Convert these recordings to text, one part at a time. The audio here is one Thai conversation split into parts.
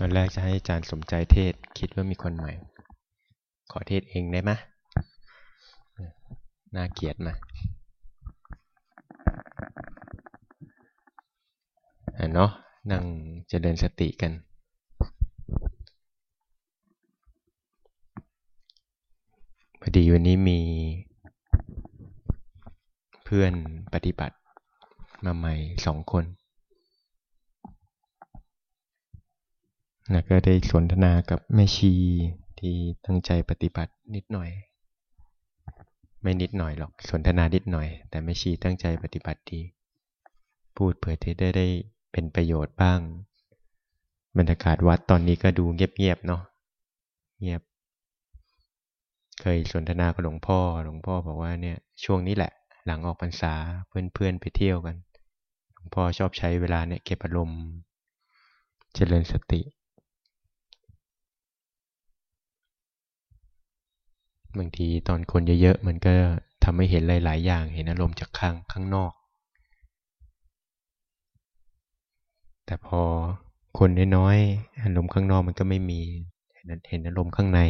ตอนแรกจะให้อาจารย์สมใจเทศคิดว่ามีคนใหม่ ขอเทศเองได้ไหมน่าเกียดมาเนาะนั่งจะเดินสติกัน พอดีวันนี้มีเพื่อนปฏิบัติมาใหม่สองคน นะก็ได้สนทนากับแม่ชีที่ตั้งใจปฏิบัตินิดหน่อย ไม่นิดหน่อยหรอกสนทนานิดหน่อย แต่แม่ชีตั้งใจปฏิบัติดี พูดเผื่อที่ได้ได้เป็นประโยชน์บ้าง บรรยากาศวัดตอนนี้ก็ดูเงียบๆเนาะเงียบ เคยสนทนากับหลวงพ่อหลวงพ่อบอกว่าเนี่ยช่วงนี้แหละ หลังออกพรรษาเพื่อนๆไปเที่ยวกันหลวงพ่อชอบใช้เวลาเนี่ยเก็บอารมณ์เจริญสติ บางทีตอนคนเยอะๆมันก็ทำให้เห็นหลายๆ อย่าง เห็นอารมณ์จากข้างข้างนอก แต่พอคนน้อยๆอารมณ์ข้างนอกมันก็ไม่มีเห็นอารมณ์ข้างใน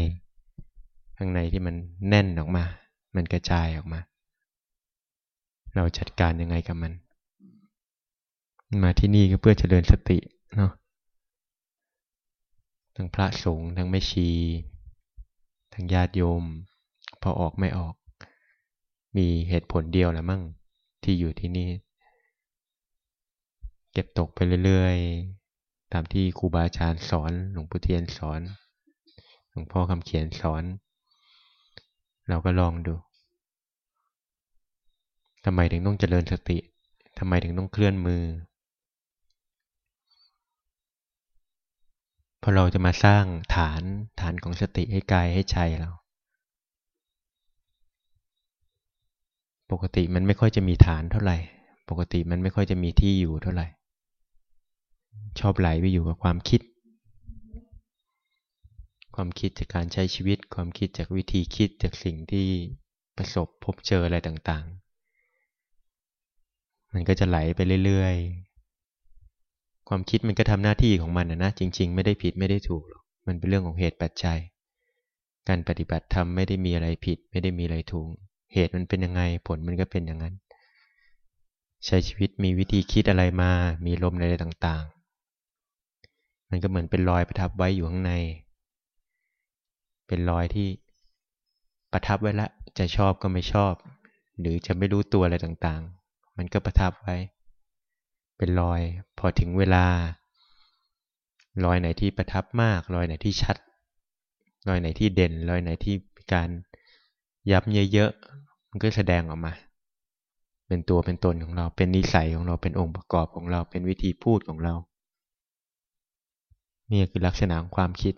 ข้างในที่มันแน่นออกมา มันกระจายออกมา เราจัดการยังไงกับมัน มาที่นี่ก็เพื่อเจริญสติเนาะทั้งพระสงฆ์ทั้งแม่ชี ทั้งญาติโยม พอออกไม่ออก มีเหตุผลเดียวแหละมั่งที่อยู่ที่นี่ เก็บตกไปเรื่อยๆ ตามที่ครูบาอาจารย์สอน หลวงปู่เทียนสอน หลวงพ่อคำเขียนสอน เราก็ลองดูทำไมถึงต้องเจริญสติทำไมถึงต้องเคลื่อนมือพอเราจะมาสร้างฐานฐานของสติให้กายให้ใจเรา ปกติมันไม่ค่อยจะมีฐานเท่าไหร่ ปกติมันไม่ค่อยจะมีที่อยู่เท่าไหร่ ชอบไหลไปอยู่กับความคิด ความคิดจากการใช้ชีวิต ความคิดจากวิธีคิดจากสิ่งที่ประสบพบเจออะไรต่างๆ มันก็จะไหลไปเรื่อยๆ ความคิดมันก็ทำหน้าที่ของมันนะนะ จริง ๆ ไม่ได้ผิดไม่ได้ถูก มันเป็นเรื่องของเหตุปัจจัย การปฏิบัติธรรมไม่ได้มีอะไรผิด ไม่ได้มีอะไรถูก เหตุมันเป็นยังไง ผลมันก็เป็นอย่างนั้น ใช้ชีวิตมีวิธีคิดอะไรมา มีลมอะไรต่างๆ มันก็เหมือนเป็นรอยประทับไว้อยู่ข้างใน เป็นรอยที่ประทับไว้ละจะชอบก็ไม่ชอบ หรือจะไม่รู้ตัวอะไรต่างๆ มันก็ประทับไว้ เป็นรอยพอถึงเวลารอยไหนที่ประทับมาก รอยไหนที่ชัด รอยไหนที่เด่น รอยไหนที่การย้ำเยอะ มันก็แสดงออกมา เป็นตัวเป็นตนของเรา เป็นนิสัยของเรา เป็นองค์ประกอบของเรา เป็นวิธีพูดของเรา นี่คือลักษณะของความคิด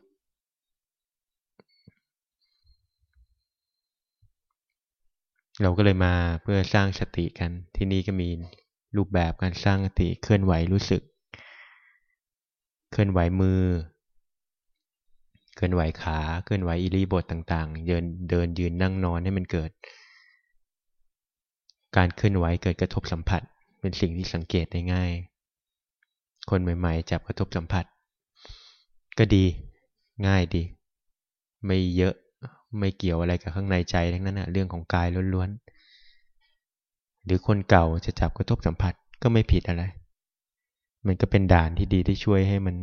เราก็เลยมาเพื่อสร้างสติกัน ที่นี่ก็มีรูปแบบการสร้างสติเคลื่อนไหวรู้สึก เคลื่อนไหวมือ เคลื่อนไหวขา เคลื่อนไหวอิริบทต่าง ๆ เดินเดินยืนนั่งนอนให้มันเกิด การเคลื่อนไหวเกิดกระทบสัมผัส เป็นสิ่งที่สังเกตได้ง่าย คนใหม่ๆจับกระทบสัมผัส ก็ดีง่ายดี ไม่เยอะไม่เกี่ยวอะไรกับข้างในใจทั้งนั้นนะเรื่องของกายล้วนๆหรือคนเก่าจะจับกระทบสัมผัสก็ไม่ผิดอะไร มันก็เป็นด่านที่ดีที่ช่วยให้มัน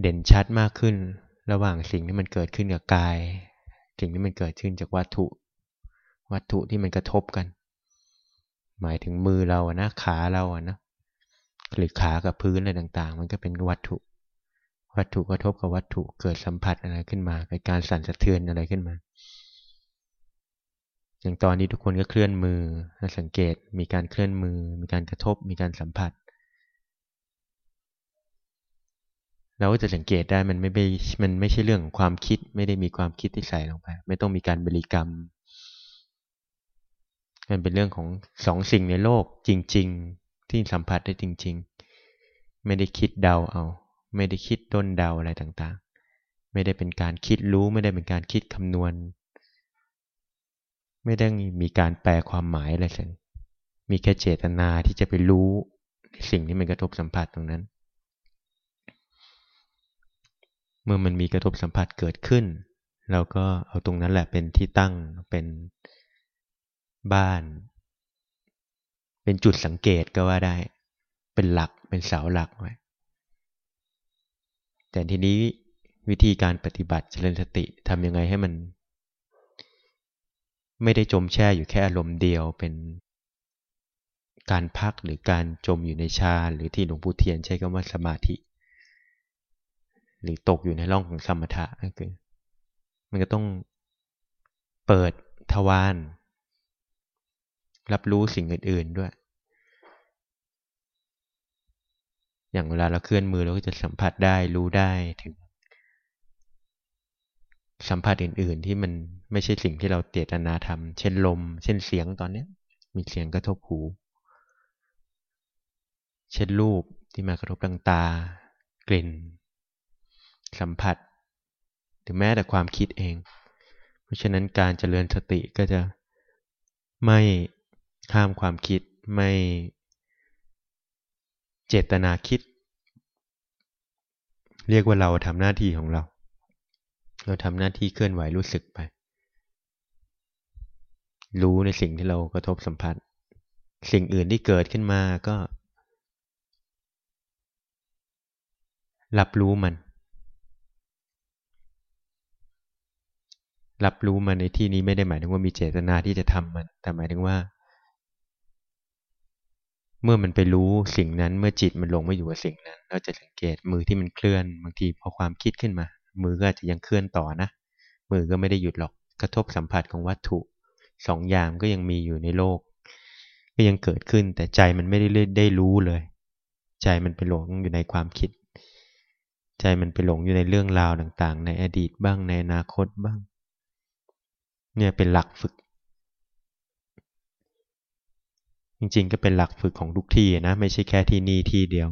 เด่นชัดมากขึ้น ระหว่างสิ่งที่มันเกิดขึ้นกับกาย สิ่งที่มันเกิดขึ้นจากวัตถุ วัตถุที่มันกระทบกัน หมายถึงมือเราอะนะขาเราอะนะหรือขากับพื้นอะไรต่าง ๆ มันก็เป็นวัตถุ วัตถุกระทบกับวัตถุเกิดสัมผัสอะไรขึ้นมาเกิดการสั่นสะเทือนอะไรขึ้นมา อย่างตอนนี้ทุกคนก็เคลื่อนมือสังเกตมีการเคลื่อนมือ มีการกระทบ มีการสัมผัสเราก็จะสังเกตได้มันไม่ไมันไม่ใช่เรื่องของความคิด ไม่ได้มีความคิดที่ใส่ลงไป ไม่ต้องมีการบริกรรม มันเป็นเรื่องของสองสิ่งในโลกจริง ๆ ที่สัมผัสได้จริง ๆ ไม่ได้คิดเดาเอา ไม่ได้คิดต้นเดาอะไรต่างๆ ไม่ได้เป็นการคิดรู้ ไม่ได้เป็นการคิดคำนวณ ไม่ได้มีการแปลความหมายอะไรเลยมีแค่เจตนาที่จะไปรู้สิ่งที่มันกระทบสัมผัสตรงนั้น เมื่อมันมีกระทบสัมผัสเกิดขึ้น เราก็เอาตรงนั้นแหละเป็นที่ตั้งเป็น บ้าน เป็นจุดสังเกตก็ว่าได้ เป็นหลักเป็นเสาหลักไว้แต่ทีนี้วิธีการปฏิบัติเจริญสติทำยังไงให้มัน ไม่ได้จมแช่อยู่แค่อารมณ์เดียวเป็นการพักหรือการจมอยู่ในฌานหรือที่หลวงปู่เทียนใช้คำว่าสมาธิ หรือตกอยู่ในร่องของสมถะนั่นคือ มันก็ต้องเปิดทวาร รับรู้สิ่งอื่น ๆด้วย อย่างเวลาเราเคลื่อนมือเราก็จะสัมผัสได้รู้ได้ถึง สัมผัสอื่น ๆ ที่มันไม่ใช่สิ่งที่เราเจตนาทำเช่นลม เช่นเสียงตอนนี้มีเสียงกระทบหู เช่นรูปที่มากระทบทางตา กลิ่น สัมผัส หรือแม้แต่ความคิดเอง เพราะฉะนั้นการเจริญสติก็จะไม่ ห้ามความคิดไม่เจตนาคิด เรียกว่าเราทำหน้าที่ของเรา เราทำหน้าที่เคลื่อนไหวรู้สึกไป รู้ในสิ่งที่เรากระทบสัมผัส สิ่งอื่นที่เกิดขึ้นมาก็ รับรู้มัน รับรู้มันในที่นี้ไม่ได้หมายถึงว่ามีเจตนาที่จะทำมัน แต่หมายถึงว่า เมื่อมันไปรู้สิ่งนั้น เมื่อจิตมันลงไมาอยู่กับสิ่งนั้น เราจะสังเกตมือที่มันเคลื่อน บางทีพอความคิดขึ้นมา มือก็อาจจะยังเคลื่อนต่อนะ มือก็ไม่ได้หยุดหรอกกระทบสัมผัสของวัตถุสองอย่างก็ยังมีอยู่ในโลก ก็ยังเกิดขึ้นแต่ใจมันไม่ได้ได้รู้เลย ใจมันไปหลงอยู่ในความคิด ใจมันไปหลงอยู่ในเรื่องราวต่างๆ ในอดีตบ้างในอนาคตบ้าง เนี่ยเป็นหลักฝึก จริงๆ ก็เป็นหลักฝึกของทุกที่นะไม่ใช่แค่ที่นี่ที่เดียว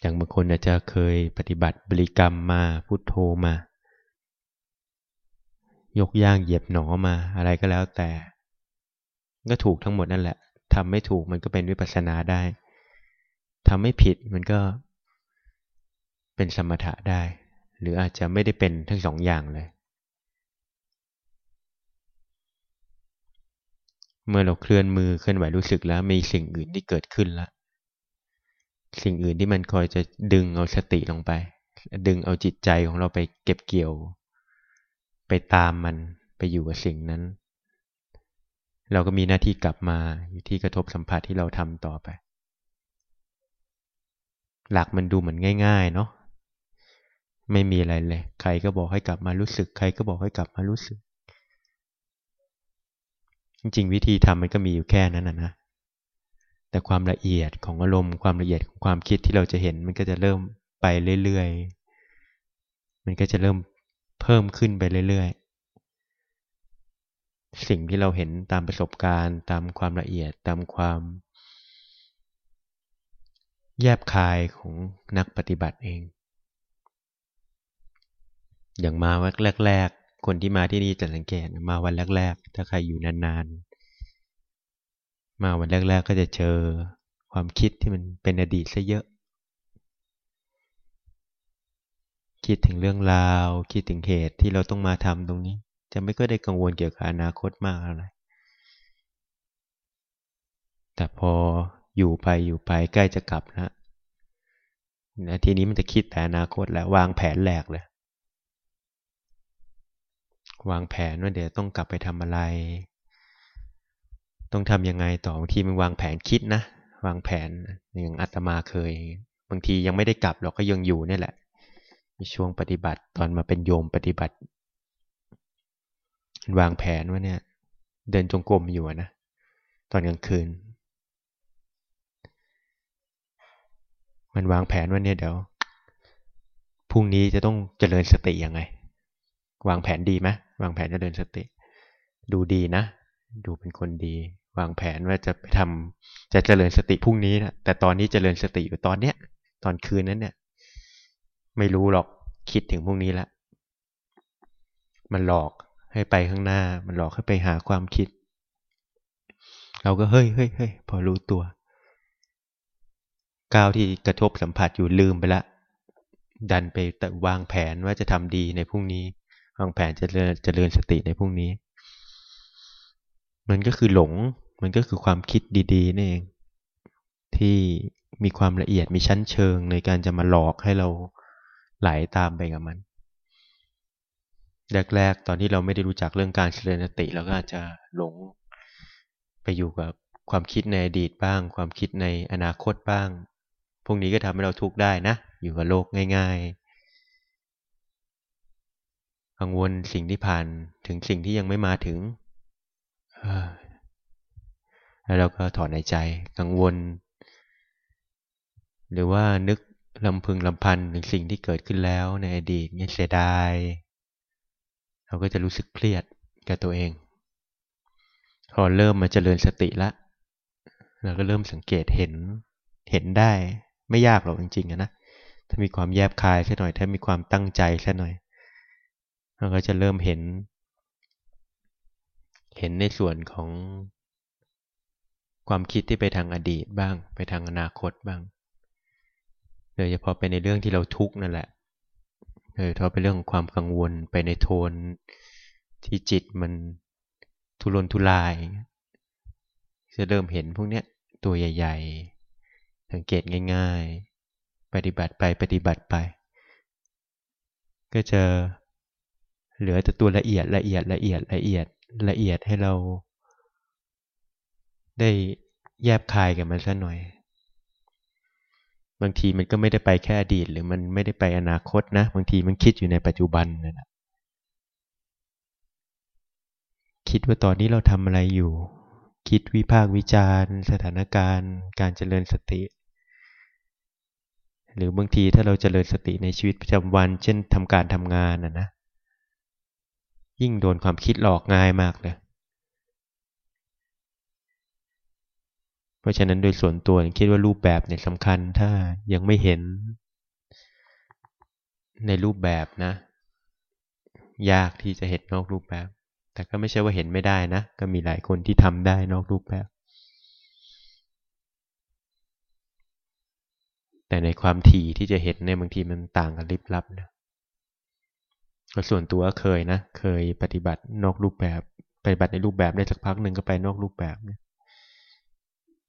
อย่างบางคนอาจจะเคยปฏิบัติบริกรรมมาพุทโธมา ยกย่างเหยียบหนอมาอะไรก็แล้วแต่ ก็ถูกทั้งหมดนั่นแหละทำไม่ถูกมันก็เป็นวิปัสสนาได้ทำไม่ผิดมันก็เป็นสมถะได้ หรืออาจจะไม่ได้เป็นทั้งสองอย่างเลย เมื่อเราเคลื่อนมือเคลื่อนไหวรู้สึกแล้ว มีสิ่งอื่นที่เกิดขึ้นแล้วสิ่งอื่นที่มันคอยจะดึงเอาสติลงไป ดึงเอาจิตใจของเราไปเก็บเกี่ยว ไปตามมันไปอยู่กับสิ่งนั้น เราก็มีหน้าที่กลับมาอยู่ที่กระทบสัมผัสที่เราทำต่อไป หลักมันดูเหมือนง่าย ๆ เนาะไม่มีอะไรเลย ใครก็บอกให้กลับมารู้สึก ใครก็บอกให้กลับมารู้สึก จริงๆ วิธีทำมันก็มีอยู่แค่นั้นนะนะแต่ความละเอียดของอารมณ์ความละเอียดของความคิดที่เราจะเห็นมันก็จะเริ่มไปเรื่อยๆ มันก็จะเริ่มเพิ่มขึ้นไปเรื่อยๆ สิ่งที่เราเห็นตามประสบการณ์ ตามความละเอียดตามความ แยบคายของนักปฏิบัติเอง อย่างมาวันแรก คนที่มาที่นี่จะสังเกตมาวันแรก ๆ ถ้าใครอยู่นานๆ มาวันแรก ๆ ก็จะเจอความคิดที่มันเป็นอดีตซะเยอะ คิดถึงเรื่องราว คิดถึงเหตุที่เราต้องมาทำตรงนี้ จะไม่ก็ได้กังวลเกี่ยวกับอนาคตมากอะไร แต่พออยู่ไปอยู่ไปใกล้จะกลับแล้วนะทีนี้มันจะคิดแต่อนาคตแล้ววางแผนแหลกเลย วางแผนว่าเดี๋ยวต้องกลับไปทำอะไร ต้องทำยังไงต่อบางทีมันวางแผนคิดนะ วางแผนอย่างอาตมาเคย บางทียังไม่ได้กลับเราก็ยังอยู่นี่แหละช่วงปฏิบัติตอนมาเป็นโยมปฏิบัติ วางแผนว่าเนี่ย เดินจงกรมอยู่นะตอนกลางคืน มันวางแผนว่าเนี่ยเดี๋ยวพรุ่งนี้จะต้องเจริญสติยังไง วางแผนดีไหมวางแผนจะเดินสติ ดูดีนะ ดูเป็นคนดี วางแผนว่าจะไปทำจะเจริญสติพรุ่งนี้นะแต่ตอนนี้เจริญสติอยู่ตอนเนี้ย ตอนคืนนั้นเนี่ย ไม่รู้หรอกคิดถึงพรุ่งนี้ละมันหลอกให้ไปข้างหน้า มันหลอกให้ไปหาความคิด เราก็เฮ้ยเฮ้ยเฮ้ยพอรู้ตัวก้าวที่กระทบสัมผัสอยู่ลืมไปละ ดันไปแต่วางแผนว่าจะทำดีในพรุ่งนี้ วางแผนจะเจริญสติในพรุ่งนี้ มันก็คือหลง มันก็คือความคิดดีๆนี่เองที่มีความละเอียดมีชั้นเชิงในการจะมาหลอกให้เราไหลาตามไปกับมัน แรกๆ ตอนที่เราไม่ได้รู้จักเรื่องการเจริญสติเราก็อาจจะหลงไปอยู่กับความคิดในอดีตบ้าง ความคิดในอนาคตบ้าง พวกนี้ก็ทำให้เราทุกข์ได้นะ อยู่กับโลกง่ายๆ กังวลสิ่งที่ผ่านถึงสิ่งที่ยังไม่มาถึงแล้วเราก็ถอนในใจ กังวล หรือว่านึกลำพึงลำพันถึงสิ่งที่เกิดขึ้นแล้วในอดีตเนี่ยเสียดาย เราก็จะรู้สึกเครียดกับตัวเอง พอเริ่มมาเจริญสติละ เราก็เริ่มสังเกตเห็น เห็นได้ ไม่ยากหรอกจริงๆนะ ถ้ามีความแยบคายสักหน่อย ถ้ามีความตั้งใจสักหน่อย เราก็จะเริ่มเห็น เห็นในส่วนของความคิดที่ไปทางอดีตบ้าง ไปทางอนาคตบ้างโดยเฉพาะไปในเรื่องที่เราทุกข์นั่นแหละโดยเฉพาะเป็นเรื่องของความกังวลไปในโทนที่จิตมันทุรนทุราย จะเริ่มเห็นพวกเนี้ยตัวใหญ่ ๆ สังเกตง่าย ๆ ปฏิบัติไปปฏิบัติไป ก็จะ เหลือแต่ตัวละเอียดละเอียดละเอียดละเอียดละเอียดให้เรา ได้แยบคายกันมันสักหน่อย บางทีมันก็ไม่ได้ไปแค่อดีต หรือมันไม่ได้ไปอนาคตนะ บางทีมันคิดอยู่ในปัจจุบันนะนะคิดว่าตอนนี้เราทำอะไรอยู่ คิดวิพากษ์วิจารณ์ สถานการณ์ การเจริญสติ หรือบางทีถ้าเราเจริญสติในชีวิตประจำวัน เช่นทำการทำงานนะนะ ยิ่งโดนความคิดหลอกง่ายมากเลยเพราะฉะนั้นโดยส่วนตัวคิดว่ารูปแบบเนี่ยสำคัญถ้ายังไม่เห็นในรูปแบบนะ ยากที่จะเห็นนอกรูปแบบ แต่ก็ไม่ใช่ว่าเห็นไม่ได้นะ ก็มีหลายคนที่ทำได้นอกรูปแบบ แต่ในความถี่ที่จะเห็นเนี่ยบางทีมันต่างกันลิบลับนะ ก็ส่วนตัวเคยนะ เคยปฏิบัตินอกรูปแบบปฏิบัติในรูปแบบได้สักพักหนึ่งก็ไปนอกรูปแบบเนี่ย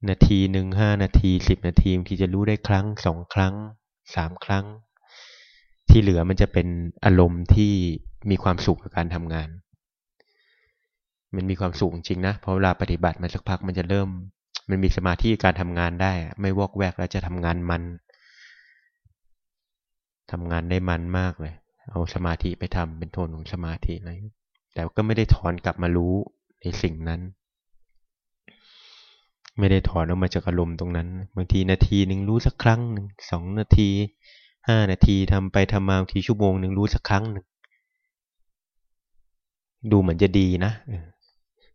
นาทีหนึ่งห้านาทีสิบนาทีที่จะรู้ได้ครั้งสองครั้งสามครั้ง ที่เหลือมันจะเป็นอารมณ์ที่มีความสุขกับการทำงาน มันมีความสูงจริงนะเพราะเวลาปฏิบัติมาสักพักมันจะเริ่ม มันมีสมาธิการทำงานได้ ไม่วอกแวกแล้วจะทำงานมันทำงานได้มันมากเลย เอาสมาธิไปทำเป็นโทนของสมาธิอะไรแต่ก็ไม่ได้ถอนกลับมารู้ในสิ่งนั้น ไม่ได้ถอนออกมาจากอารมณ์ตรงนั้น บางทีนาทีหนึ่งรู้สักครั้งหนึ่งสองนาทีห้านาทีทำไปทำมาบางทีชั่วโมงหนึ่งรู้สักครั้งหนึ่งดูเหมือนจะดีนะ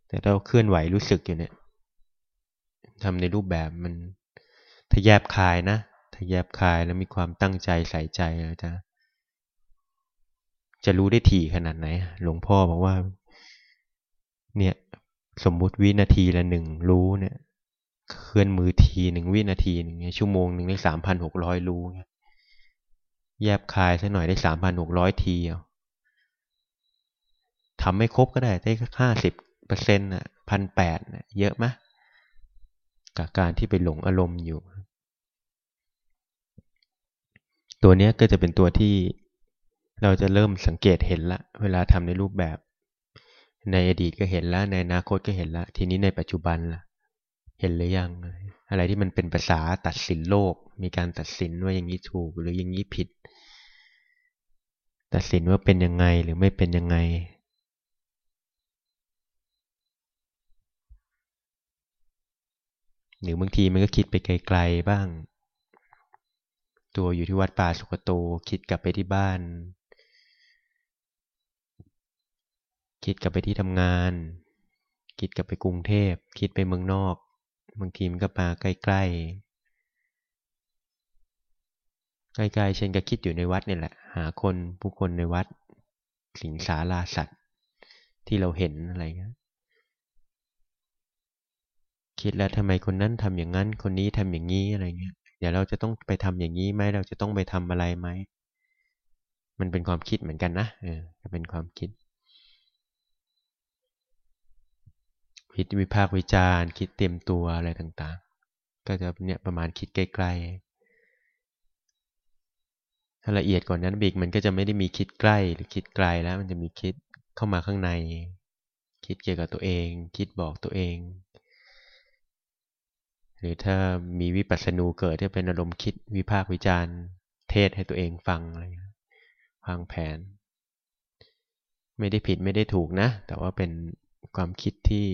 แต่เราเคลื่อนไหวรู้สึกอยู่เนี่ยทำในรูปแบบมันถ้าแยบคายนะ ถ้าแยบคายแล้วมีความตั้งใจใส่ใจจะ จะรู้ได้ถี่ขนาดไหน หลวงพ่อบอกว่า เนี่ย สมมุติวินาทีละหนึ่งรู้เนี่ย เคลื่อนมือทีหนึ่งวินาทีหนึ่งชั่วโมงหนึ่งได้สามพันหกร้อยรู้แยบคายสักหน่อยได้สามพันหกร้อยทีเอาทำไม่ครบก็ได้ได้ห้าสิบเปอร์เซ็นต์อะพันแปดเยอะไหมกับการที่ไปหลงอารมณ์อยู่ ตัวนี้ก็จะเป็นตัวที่ เราจะเริ่มสังเกตเห็นละ เวลาทำในรูปแบบ ในอดีตก็เห็นล้วในอนาคตก็เห็นละ ทีนี้ในปัจจุบันล่ะ เห็นหรือยัง อะไรที่มันเป็นภาษาตัดสินโลก มีการตัดสินว่าอย่างนี้ถูก หรืออย่างนี้ผิด ตัดสินว่าเป็นยังไงหรือไม่เป็นยังไงหรือบางทีมันก็คิดไปไกลๆบ้าง ตัวอยู่ที่วัดป่าสุกโต คิดกลับไปที่บ้าน คิดกลับไปที่ทำงาน คิดกลับไปกรุงเทพ คิดไปเมืองนอก บางทีมันก็มาใกล้ๆ ใกล้ๆเช่นก็คิดอยู่ในวัดนี่แหละ หาคนผู้คนในวัด สิงสาราสัตว์ ที่เราเห็นอะไรเงี้ยคิดแล้วทำไมคนนั้นทำอย่างนั้น คนนี้ทำอย่างนี้อะไรเงี้ยเดี๋ยวเราจะต้องไปทำอย่างนี้ไหมเราจะต้องไปทำอะไรไหมมันเป็นความคิดเหมือนกันนะเออเป็นความคิด คิดวิพากษ์วิจารณ์ คิดเตรียมตัวอะไรต่างๆ ก็จะเนี่ยประมาณคิดใกล้ๆถ้าละเอียดกว่านนั้นบิกมันก็จะไม่ได้มีคิดใกล้หรือคิดไกลแล้ว มันจะมีคิดเข้ามาข้างใน คิดเกี่ยวกับตัวเอง คิดบอกตัวเอง หรือถ้ามีวิปัสสนูเกิดที่เป็นอารมณ์คิดวิพากษ์วิจารณ์ เทศให้ตัวเองฟังอะไรฟังแผน ไม่ได้ผิดไม่ได้ถูกนะ แต่ว่าเป็นความคิดที่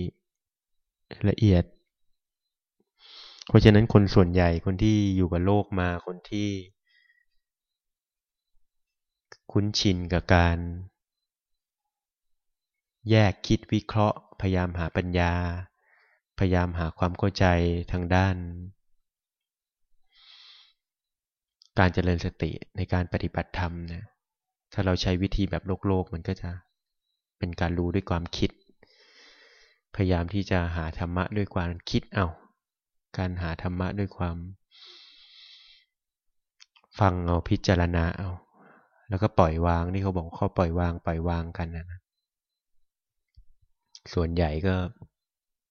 ละเอียด เพราะฉะนั้นคนส่วนใหญ่คนที่อยู่กับโลกมาคนที่ คุ้นชินกับการ แยกคิดวิเคราะห์ พยายามหาปัญญา พยายามหาความเข้าใจทางด้าน การเจริญสติในการปฏิบัติธรรมนะถ้าเราใช้วิธีแบบโลกโลกมันก็จะเป็นการรู้ด้วยความคิด พยายามที่จะหาธรรมะด้วยความคิดเอาการหาธรรมะด้วยความ ฟังเอาพิจารณาเอา แล้วก็ปล่อยวางนี่เขาบอกเขาปล่อยวางปล่อยวางกันนะส่วนใหญ่ก็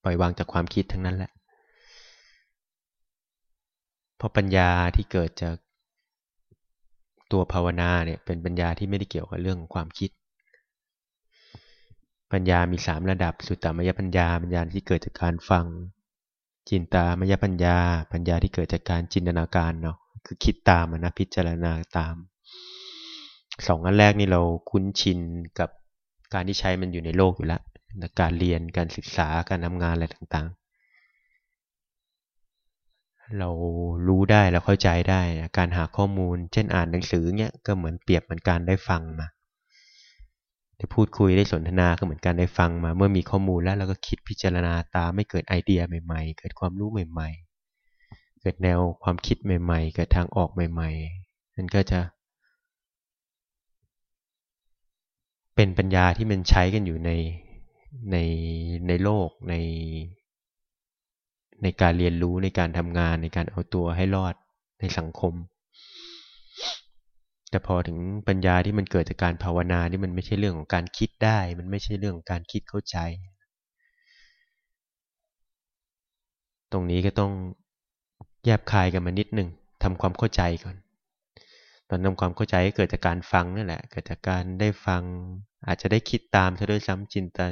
ปล่อยวางจากความคิดทั้งนั้นแหละเพราะปัญญาที่เกิดจากตัวภาวนาเนี่ยเป็นปัญญาที่ไม่ได้เกี่ยวกับเรื่องของความคิด ปัญญามีสามระดับ สุตตามยปัญญา ปัญญาที่เกิดจากการฟัง จินตามยปัญญา ปัญญาที่เกิดจากการจินตนาการเนาะ คือคิดตามนะพิจารณาตาม สองอันแรกนี่เราคุ้นชินกับการที่ใช้มันอยู่ในโลกอยู่แล้ว การเรียน การศึกษา การทำงานอะไรต่างๆ เรารู้ได้เราเข้าใจได้ การหาข้อมูล เช่นอ่านหนังสือเนี่ยก็เหมือนเปรียบเหมือนการได้ฟังมา ได้พูดคุยได้สนทนาก็เหมือนกันได้ฟังมา เมื่อมีข้อมูลแล้วเราก็คิดพิจารณาตามไม่เกิดไอเดียใหม่ ๆ เกิดความรู้ใหม่ ๆ เกิดแนวความคิดใหม่ ๆ เกิดทางออกใหม่ ๆ นั่นก็จะ เป็นปัญญาที่มันใช้กันอยู่ในในในโลกในในการเรียนรู้ในการทำงานในการเอาตัวให้รอดในสังคม แต่พอถึงปัญญาที่มันเกิดจากการภาวนานี่มันไม่ใช่เรื่องของการคิดได้ มันไม่ใช่เรื่องของการคิดเข้าใจ ตรงนี้ก็ต้องแยบคายกันมานิดหนึ่งทำความเข้าใจก่อนตอนทำความเข้าใจก็เกิดจากการฟังนั่นแหละ เกิดจากการได้ฟัง อาจจะได้คิดตามซะด้วยซ้ำจินตา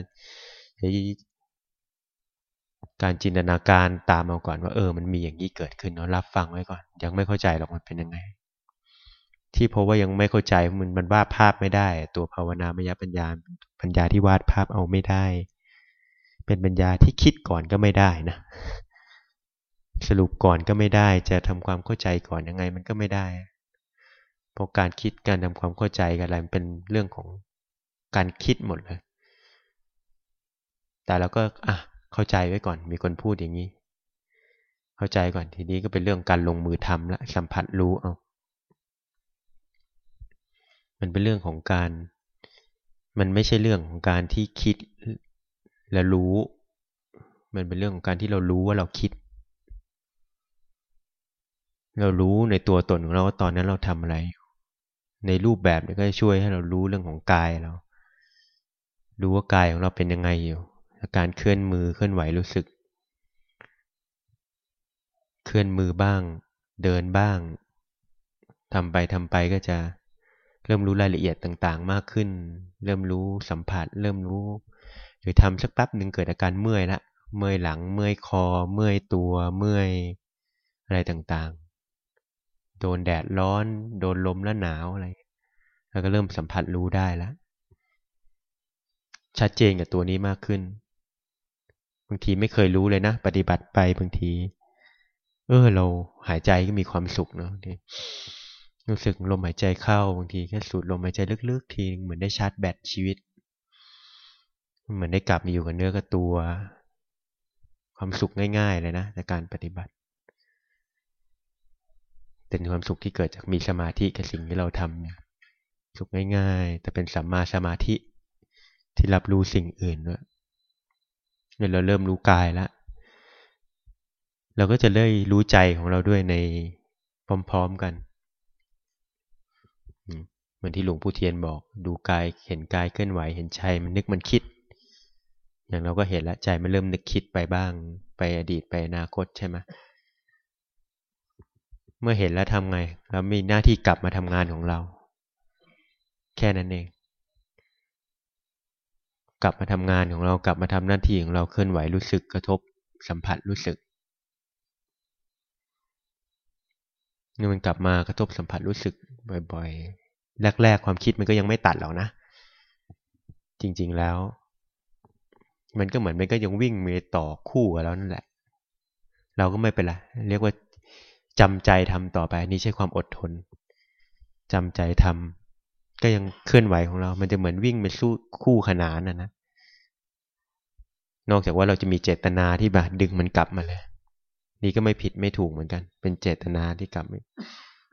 การจินตนาการตามมาก่อนว่าเออ มันมีอย่างนี้เกิดขึ้นเนาะรับฟังไว้ก่อน ยังไม่เข้าใจหรอกมันเป็นยังไง ที่พบว่ายังไม่เข้าใจมันมันวาดภาพไม่ได้ ตัวภาวนามยปัญญาปัญญาที่วาดภาพเอาไม่ได้ เป็นปัญญาที่คิดก่อนก็ไม่ได้นะ สรุปก่อนก็ไม่ได้ จะทำความเข้าใจก่อนยังไงมันก็ไม่ได้เพราะการคิดการทำความเข้าใจกันอะไรมันเป็นเรื่องของการคิดหมดเลย แต่เราก็อะเข้าใจไว้ก่อน มีคนพูดอย่างนี้ เข้าใจก่อนทีนี้ก็เป็นเรื่องการลงมือทำละสัมผัสรู้เอา มันเป็นเรื่องของการ มันไม่ใช่เรื่องของการที่คิดและรู้ มันเป็นเรื่องของการที่เรารู้ว่าเราคิด เรารู้ในตัวตนของเราว่าตอนนั้นเราทำอะไร ในรูปแบบนี้ก็จะช่วยให้เรารู้เรื่องของกายเรารู้ว่ากายของเราเป็นยังไงอยู่อาการเคลื่อนมือเคลื่อนไหวรู้สึก เคลื่อนมือบ้าง เดินบ้างทำไปทำไปก็จะ เริ่มรู้รายละเอียดต่างๆ มากขึ้น เริ่มรู้สัมผัส เริ่มรู้ หรือทำสักแป๊บหนึ่งเกิดอาการเมื่อยละ เมื่อยหลัง เมื่อยคอ เมื่อยตัว เมื่อยอะไรต่างๆ โดนแดดร้อน โดนลมแล้วหนาวอะไร แล้วก็เริ่มสัมผัสรู้ได้ล้วชัดเจนกับตัวนี้มากขึ้น บางทีไม่เคยรู้เลยนะ ปฏิบัติไปบางที เออเราหายใจก็มีความสุขเนาะ รู้สึกลมหายใจเข้าบางทีแค่สูดลมหายใจลึกๆทีเหมือนได้ชาร์จแบตชีวิต เหมือนได้กลับมาอยู่กับเนื้อกับตัว ความสุขง่ายๆเลยนะในการปฏิบัติ เป็นความสุขที่เกิดจากมีสมาธิกับสิ่งที่เราทำสุขง่ายๆ แต่เป็นสัมมาสมาธิที่รับรู้สิ่งอื่นด้วยเราเริ่มรู้กายแล้วเราก็จะเริ่มรู้ใจของเราด้วยในพร้อม ๆกัน มือนที่หลวงปู่เทียนบอก ดูกายเห็นกายเคลื่อนไหวเห็นใจมันนึกมันคิด อย่างเราก็เห็นแล้วใจมันเริ่มนึกคิดไปบ้าง ไปอดีตไปอนาคตใช่ไหมเมื่อเห็นแล้วทำไง เรามีหน้าที่กลับมาทำงานของเรา แค่นั้นเอง กลับมาทำงานของเรากลับมาทำหน้าที่ของเราเคลื่อนไหวรู้สึกกระทบสัมผัสรู้สึกนี่มันกลับมากระทบสัมผัสรู้สึกบ่อย ๆ แรก ๆ ความคิดมันก็ยังไม่ตัดหรอกนะ จริง ๆแล้ว มันก็เหมือนมันก็ยังวิ่งมีต่อคู่กับเรานั่นแหละ เราก็ไม่เป็นไรเรียกว่าจำใจทำต่อไปนี่ใช่ความอดทนจำใจทำก็ยังเคลื่อนไหวของเรา มันจะเหมือนวิ่งไปสู้คู่ขนานนะนะนอกจากว่าเราจะมีเจตนาที่แบบดึงมันกลับมาเลย นี่ก็ไม่ผิดไม่ถูกเหมือนกัน เป็นเจตนาที่กลับ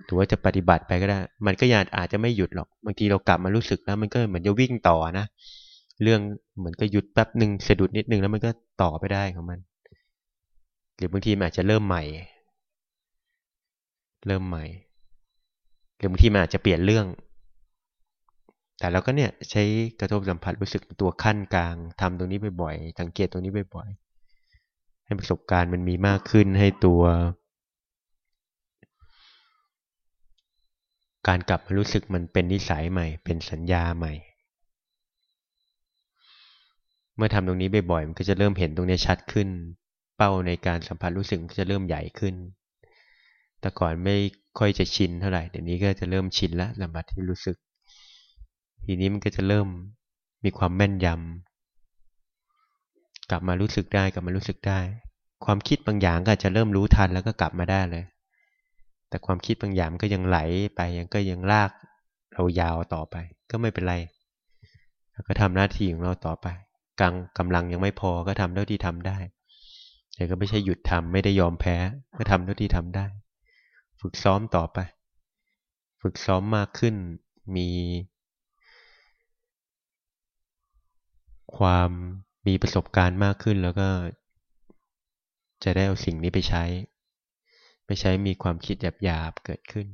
ถือว่าจะปฏิบัติไปก็ได้ มันก็ยังอาจจะไม่หยุดหรอก บางทีเรากลับมารู้สึกแล้ว มันก็เหมือนจะวิ่งต่อนะ เรื่องเหมือนก็หยุดแป๊บหนึ่งสะดุดนิดนึงแล้วมันก็ต่อไปได้ของมัน หรือบางทีมันอาจจะเริ่มใหม่ เริ่มใหม่ หรือบางทีมันอาจจะเปลี่ยนเรื่อง แต่เราก็เนี่ยใช้กระทบสัมผัสรู้สึกตัวขั้นกลางทำตรงนี้บ่อยๆสังเกตตรงนี้บ่อยๆให้ประสบการณ์มันมีมากขึ้นให้ตัว การกลับมารู้สึกมันเป็นนิสัยใหม่ เป็นสัญญาใหม่ เมื่อทำตรงนี้บ่อยๆมันก็จะเริ่มเห็นตรงนี้ชัดขึ้น เป้าในการสัมผัสรู้สึกก็จะเริ่มใหญ่ขึ้น แต่ก่อนไม่ค่อยจะชินเท่าไหร่เดี๋ยวนี้ก็จะเริ่มชินแล้วลำบัดที่รู้สึก ทีนี้มันก็จะเริ่มมีความแม่นยำกลับมารู้สึกได้กลับมารู้สึกได้ ความคิดบางอย่างก็จะเริ่มรู้ทันแล้วก็กลับมาได้เลย แต่ความคิดบางอย่างก็ยังไหลไปยังก็ยังลากเรายาวต่อไป ก็ไม่เป็นไรแล้วก็ทำหน้าที่ของเราต่อไปกำงกำลังยังไม่พอก็ทำเท่าที่ทำได้ แต่ก็ไม่ใช่หยุดทำไม่ได้ยอมแพ้ ก็ทำเท่าที่ทำได้ ฝึกซ้อมต่อไป ฝึกซ้อมมากขึ้นมี ความมีประสบการณ์มากขึ้นแล้วก็จะได้เอาสิ่งนี้ไปใช้ ไปใช้มีความคิดหยาบๆเกิดขึ้น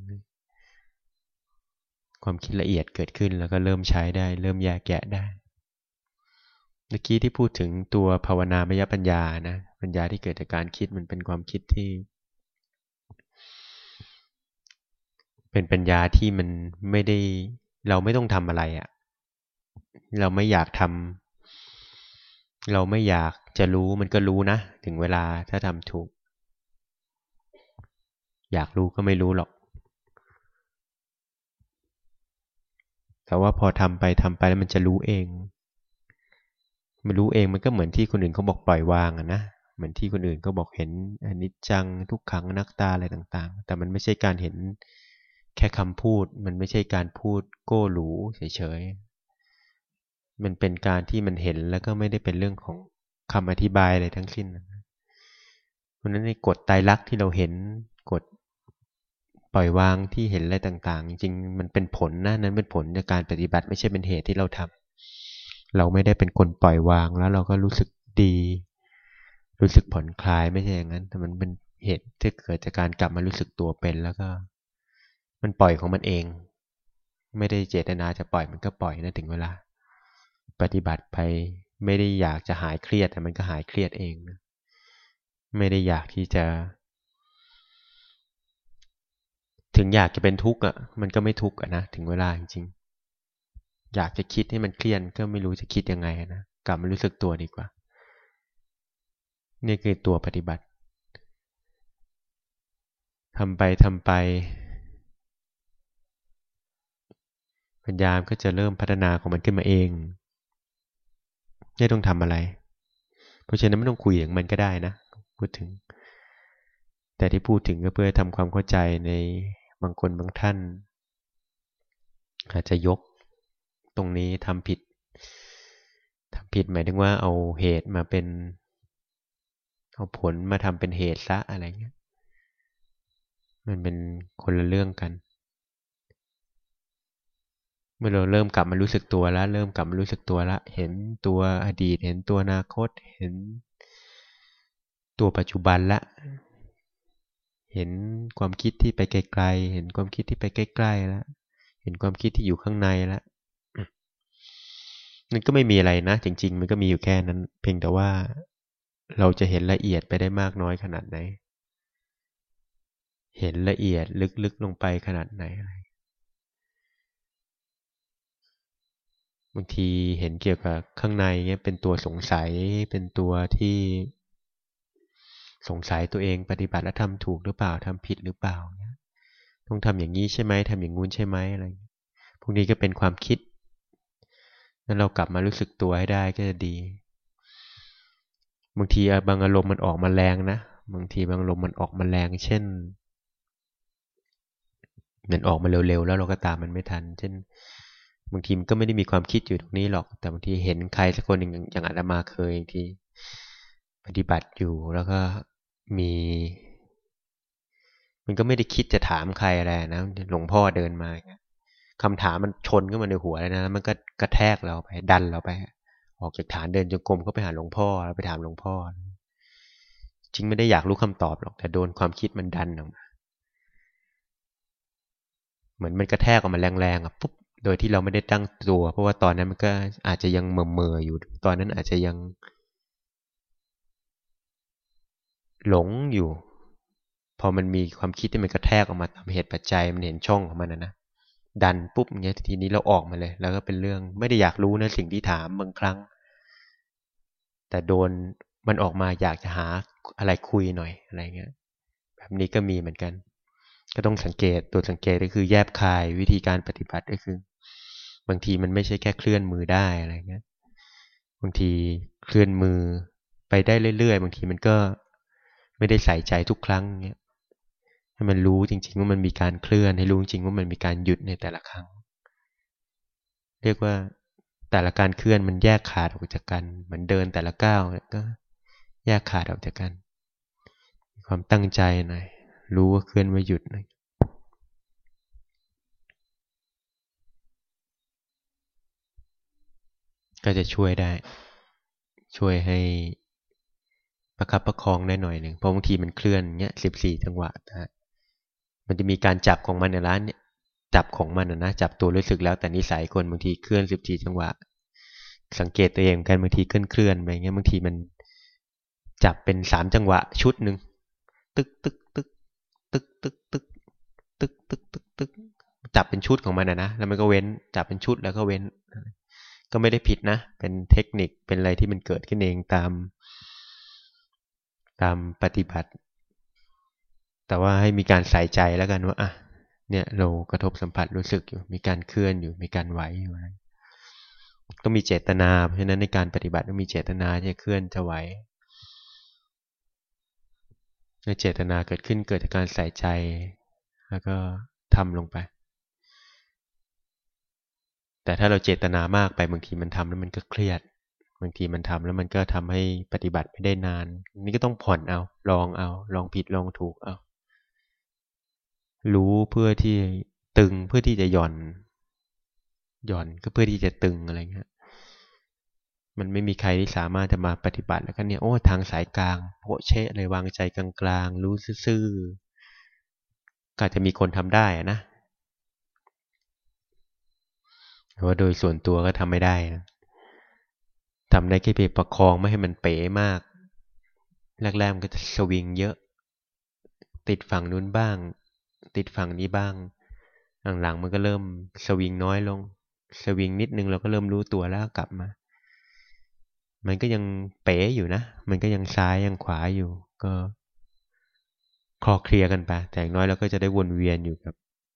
ความคิดละเอียดเกิดขึ้นแล้วก็เริ่มใช้ได้ เริ่มแยกแยะได้เมื่อกี้ที่พูดถึงตัวภาวนามยปัญญานะปัญญาที่เกิดจากการคิดมันเป็นความคิดที่ เป็นปัญญาที่มันไม่ได้ เราไม่ต้องทำอะไรอะ่ะ เราไม่อยากทำเราไม่อยากจะรู้มันก็รู้นะ ถึงเวลาถ้าทำถูก อยากรู้ก็ไม่รู้หรอก แต่ว่าพอทำไปทำไปแล้วมันจะรู้เองมันรู้เองมันก็เหมือนที่คนอื่นเขาบอกปล่อยวางอะนะเหมือนที่คนอื่นเขาบอกเห็นอนิจจังทุกขังนักตาอะไรต่างๆ แต่มันไม่ใช่การเห็นแค่คำพูด มันไม่ใช่การพูดโก้หรูเฉยๆ มันเป็นการที่มันเห็นแล้วก็ไม่ได้เป็นเรื่องของคำอธิบายอะไรทั้งสิ้นเพราะนั้นในกฎไตรลักษณ์ที่เราเห็นกฎ ปล่อยวางที่เห็นอะไรต่างๆ จริงมันเป็นผลนะนั้นเป็นผลจากการปฏิบัติไม่ใช่เป็นเหตุที่เราทำเราไม่ได้เป็นคนปล่อยวางแล้วเราก็รู้สึกดี รู้สึกผ่อนคลายไม่ใช่อย่างนั้น แต่มันเป็นเหตุที่เกิดจากการกลับมารู้สึกตัวเป็นแล้วก็ มันปล่อยของมันเอง ไม่ได้เจตนาจะปล่อยมันก็ปล่อยนะถึงเวลา ปฏิบัติไปไม่ได้อยากจะหายเครียดแต่มันก็หายเครียดเองนะไม่ได้อยากที่จะ ถึงอยากจะเป็นทุกข์อะ มันก็ไม่ทุกข์อะนะถึงเวลาจริงๆอยากจะคิดให้มันเครียดก็ไม่รู้จะคิดยังไงนะกลับมารู้สึกตัวดีกว่า นี่คือตัวปฏิบัติทำไปทำไป ปัญญามก็จะเริ่มพัฒนาของมันขึ้นมาเองไม่ต้องทำอะไร เพราะฉะนั้นไม่ต้องคุยอย่างมันก็ได้นะ พูดถึง แต่ที่พูดถึงก็เพื่อทำความเข้าใจใน บางคนบางท่าน อาจจะยกตรงนี้ทำผิดทำผิดหมายถึงว่าเอาเหตุมาเป็น เอาผลมาทำเป็นเหตุซะอะไรเงี้ย มันเป็นคนละเรื่องกัน เมื่อเราเริ่มกลับมารู้สึกตัวแล้ว เริ่มกลับมารู้สึกตัวแล้วเห็นตัวอดีต เห็นตัวอนาคต เห็นตัวปัจจุบันละ เห็นความคิดที่ไปไกลๆ เห็นความคิดที่ไปใกล้ๆแล้ว เห็นความคิดที่อยู่ข้างในแล้วมันก็ไม่มีอะไรนะ จริง ๆ มันก็มีอยู่แค่นั้น เพียงแต่ว่าเราจะเห็นละเอียดไปได้มากน้อยขนาดไหน เห็นละเอียดลึกๆลงไปขนาดไหนอะไรบางทีเห็นเกี่ยวกับข้างในเงี้ยเป็นตัวสงสัยเป็นตัวที่ สงสัยตัวเองปฏิบัติแล้วทำถูกหรือเปล่าทำผิดหรือเปล่าต้องทำอย่างนี้ใช่ไหมทำอย่างงู้นใช่ไหมอะไรพวกนี้ก็เป็นความคิดนั้นเรากลับมารู้สึกตัวให้ได้ก็จะดี บางทีบางอารมณ์มันออกมาแรงนะบางทีบางอารมณ์มันออกมาแรงเช่นมันออกมาเร็วๆแล้วเราก็ตามมันไม่ทัน เช่น บางทีมันก็ไม่ได้มีความคิดอยู่ตรงนี้หรอก แต่บางทีเห็นใครสักคนหนึ่งอย่างอาตมาเคยที่ปฏิบัติอยู่แล้วก็ มี มันก็ไม่ได้คิดจะถามใครอะไรนะหลวงพ่อเดินมาคำถามมันชนเข้ามาในหัวเลยนะมันก็กระแทกเราไป ดันเราไป ออกจากฐานเดินจงกรมก็ไปหาหลวงพ่อแล้วไปถามหลวงพ่อ จริงไม่ได้อยากรู้คำตอบหรอก แต่โดนความคิดมันดันออกมาเหมือนมันกระแทกออกมาแรงๆอะปุ๊บโดยที่เราไม่ได้ตั้งตัว เพราะว่าตอนนั้นมันก็อาจจะยังเมื่อเมออยู่ ตอนนั้นอาจจะยัง หลงอยู่ พอมันมีความคิดที่มันกระแทกออกมาตามเหตุปัจจัยมันเห็นช่องของมันนะนะดันปุ๊บเงี้ยทีนี้เราออกมาเลย แล้วก็เป็นเรื่องไม่ได้อยากรู้นะสิ่งที่ถามบางครั้ง แต่โดนมันออกมาอยากจะหาอะไรคุยหน่อยอะไรเงี้ย แบบนี้ก็มีเหมือนกัน ก็ต้องสังเกตตัวสังเกตก็คือแยบคายวิธีการปฏิบัติก็คือ บางทีมันไม่ใช่แค่เคลื่อนมือได้อะไรเงี้ย บางทีเคลื่อนมือไปได้เรื่อยๆ บางทีมันก็ ไม่ได้ใส่ใจทุกครั้งเงี้ยให้มันรู้จริง ๆ ว่ามันมีการเคลื่อนให้รู้จริงว่ามันมีการหยุดในแต่ละครั้ง เรียกว่าแต่ละการเคลื่อนมันแยกขาดออกจากกัน เหมือนเดินแต่ละก้าวก็ แยกขาดออกจากกันมีความตั้งใจหน่อยรู้ว่าเคลื่อนว่าหยุดหน่อยก็จะช่วยได้ ช่วยให้ ประคับประคองได้หน่อยหนึ่งเพราะบางทีมันเคลื่อนเงี้ยสิบสี่จังหวะนะมันจะมีการจับของมันในร้านเนี่ยจับของมันนะจับตัวรู้สึกแล้วแต่นิสัยคนบางทีเคลื่อนสิบสี่จังหวะ สังเกตตัวเองกันบางทีเคลื่อนเคลื่อนไปเงี้ยบางทีมันจับเป็นสามจังหวะชุดหนึ่งตึกตึกตึกตึกตึกตึกตึกตึกตึกตึกจับเป็นชุดของมันนะนะแล้วมันก็เว้นจับเป็นชุดแล้วก็เว้น ก็ไม่ได้ผิดนะ เป็นเทคนิคเป็นอะไรที่มันเกิดขึ้นเองตาม ตามปฏิบัติ แต่ว่าให้มีการใส่ใจแล้วกันว่าอะเนี่ยเรากระทบสัมผัสรู้สึกอยู่ มีการเคลื่อนอยู่ มีการไหวอยู่ต้องมีเจตนา เพราะฉะนั้นในการปฏิบัติต้องมีเจตนาจะเคลื่อนจะไหวในเจตนาเกิดขึ้นเกิดจากการใส่ใจ แล้วก็ทำลงไป แต่ถ้าเราเจตนามากไปบางทีมันทำแล้วมันก็เครียด บางทีมันทำแล้วมันก็ทำให้ปฏิบัติไม่ได้นาน นี่ก็ต้องผ่อนเอา ลองเอา ลองผิดลองถูกเอา รู้เพื่อที่ตึงเพื่อที่จะหย่อน หย่อนก็เพื่อที่จะตึงอะไรเงี้ยมันไม่มีใครที่สามารถจะมาปฏิบัติแล้วก็เนี่ยโอ้ทางสายกลางโผเชะเลยวางใจกลางๆ รู้ซื่อๆก็จะมีคนทำได้นะแต่ว่าโดยส่วนตัวก็ทำไม่ได้นะ ทำได้แค่เพียงประคองไม่ให้มันเป๋มาก แรกๆมันก็จะสวิงเยอะ ติดฝั่งนู้นบ้าง ติดฝั่งนี้บ้าง หลังๆมันก็เริ่มสวิงน้อยลง สวิงนิดนึงเราก็เริ่มรู้ตัวแล้วกลับมา มันก็ยังเป๋อยู่นะ มันก็ยังซ้ายยังขวาอยู่ ก็คลอเคลียร์กันไป แต่อย่างน้อยเราก็จะได้วนเวียนอยู่กับ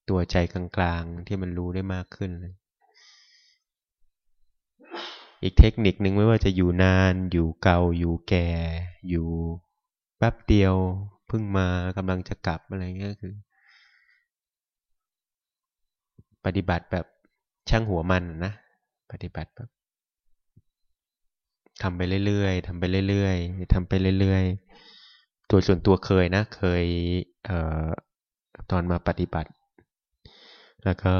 ตัวใจกลางๆ ที่มันรู้ได้มากขึ้นเลย อีกเทคนิคนึงไม่ว่าจะอยู่นาน อยู่เก่า อยู่แก่ อยู่แป๊บเดียวเพิ่งมากำลังจะกลับอะไรเงี้ยคือ ปฏิบัติแบบช่างหัวมันนะ ปฏิบัติแบบทำไปเรื่อยๆทำไปเรื่อยๆทำไปเรื่อยๆ ตัวส่วนตัวเคยนะ เคยเอ่อตอนมาปฏิบัติ แล้วก็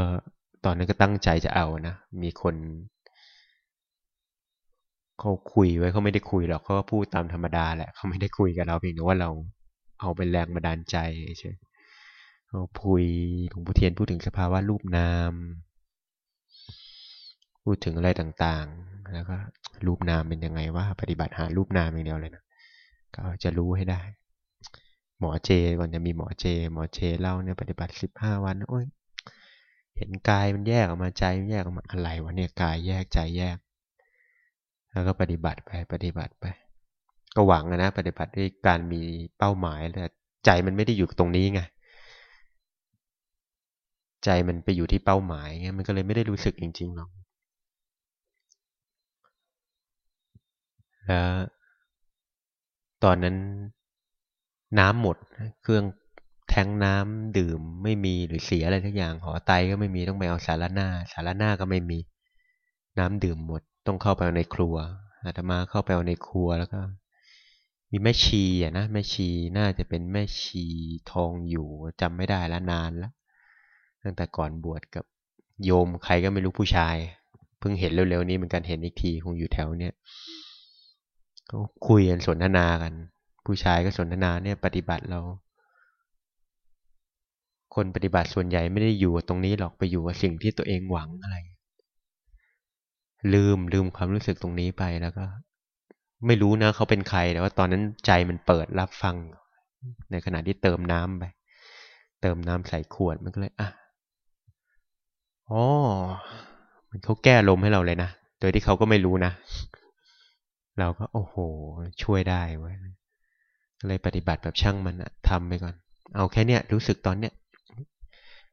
ตอนนั้นก็ตั้งใจจะเอานะ มีคน เขาคุยไว้เขาไม่ได้คุยหรอกเขาพูดตามธรรมดาแหละเขาไม่ได้คุยกับเราเพียงแต่ว่าเราเอาเป็นแรงบันดาลใจใช่เอาพุยหลวงพ่อเทียนพูดถึงสภาวะรูปนาม พูดถึงอะไรต่างๆ แล้วก็รูปนามเป็นยังไงว่า ปฏิบัติหารูปนามอย่างเดียวเลยนะก็จะรู้ให้ได้ หมอเจก่อนจะมีหมอเจ หมอเจเล่าเนี่ยปฏิบัติสิบห้าวันโอ้ยเห็นกายมันแยกออกมาใจมันแยกออกมาอะไรวะเนี่ยกายแยกใจแยก แล้วก็ปฏิบัติไปปฏิบัติไป ก็หวังนะปฏิบัติด้วยการมีเป้าหมายแต่ใจมันไม่ได้อยู่ตรงนี้ไงใจมันไปอยู่ที่เป้าหมายไงมันก็เลยไม่ได้รู้สึกจริงๆหรอกแล้วตอนนั้นน้ำหมดเครื่องแทงน้ำดื่มไม่มีหรือเสียอะไรทุกอย่างหอไตก็ไม่มีต้องไปเอาสารหน้า สารหน้าก็ไม่มี น้ำดื่มหมด ต้องเข้าไปในครัวอาตมาเข้าไปในครัวแล้วก็ มีแม่ชีอะนะแม่ชีน่าจะเป็นแม่ชีทองอยู่จำไม่ได้แล้วนานแล้วตั้งแต่ก่อนบวชกับโยมใครก็ไม่รู้ผู้ชาย เพิ่งเห็นเร็วๆนี้เหมือนกันเห็นอีกทีคงอยู่แถวเนี้ยก็คุยกันสนทนากัน ผู้ชายก็สนทนาเนี่ยปฏิบัติเรา คนปฏิบัติส่วนใหญ่ไม่ได้อยู่ตรงนี้หรอกไปอยู่กับสิ่งที่ตัวเองหวังอะไร ลืมลืมความรู้สึกตรงนี้ไปแล้วก็ ไม่รู้นะเขาเป็นใครแต่ว่าตอนนั้นใจมันเปิดรับฟัง ในขณะที่เติมน้ำไป เติมน้ำใส่ขวดมันก็เลยอะอ๋อมันเขาแก้ลมให้เราเลยนะโดยที่เขาก็ไม่รู้นะเราก็โอ้โห ช่วยได้เว้ยเลยปฏิบัติแบบช่างมันอะทำไปก่อน เอาแค่เนี้ยรู้สึกตอนเนี้ย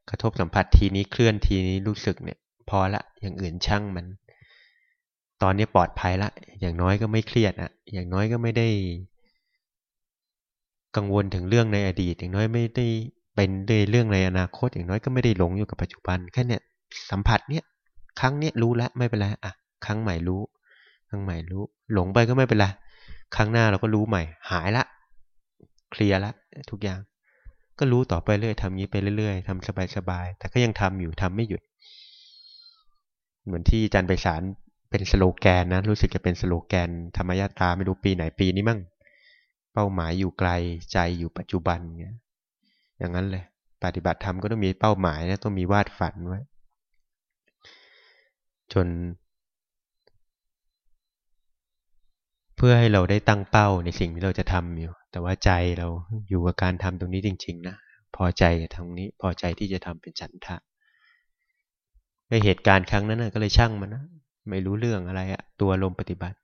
กระทบสัมผัสทีนี้เคลื่อนทีนี้รู้สึกเนี่ย พอละอย่างอื่นช่างมัน ตอนนี้ปลอดภัยละ อย่างน้อยก็ไม่เครียดอะอย่างน้อยก็ไม่ได้ กังวลถึงเรื่องในอดีต อย่างน้อยไม่ได้เป็นเรื่องในอนาคต อย่างน้อยก็ไม่ได้หลงอยู่กับปัจจุบัน แค่เนี้ยสัมผัสเนี้ยครั้งเนี้ยรู้แล้วไม่เป็นไรอะ ครั้งใหม่รู้ ครั้งใหม่รู้ หลงไปก็ไม่เป็นไร ครั้งหน้าเราก็รู้ใหม่ หายละ เคลียร์ละ ทุกอย่าง ก็รู้ต่อไปเรื่อยทำนี้ไปเรื่อยๆทำสบายๆ แต่ก็ยังทำอยู่ทำไม่หยุด เหมือนที่อาจารย์ไปสาร เป็นสโลแกนนะ รู้สึกจะเป็นสโลแกน ธรรมยาตาไม่รู้ปีไหนปีนี้มั่ง เป้าหมายอยู่ไกลใจอยู่ปัจจุบันเนี่ยอย่างนั้นเลยปฏิบัติธรรมก็ต้องมีเป้าหมายนะต้องมีวาดฝันไว้จน เพื่อให้เราได้ตั้งเป้าในสิ่งที่เราจะทำอยู่ แต่ว่าใจเราอยู่กับการทำตรงนี้จริง ๆ นะพอใจกับทางนี้พอใจที่จะทำเป็นฉันทะในเหตุการณ์ครั้งนั้นนะก็เลยช่างมันนะ ไม่รู้เรื่องอะไรอะตัวลมปฏิบัติ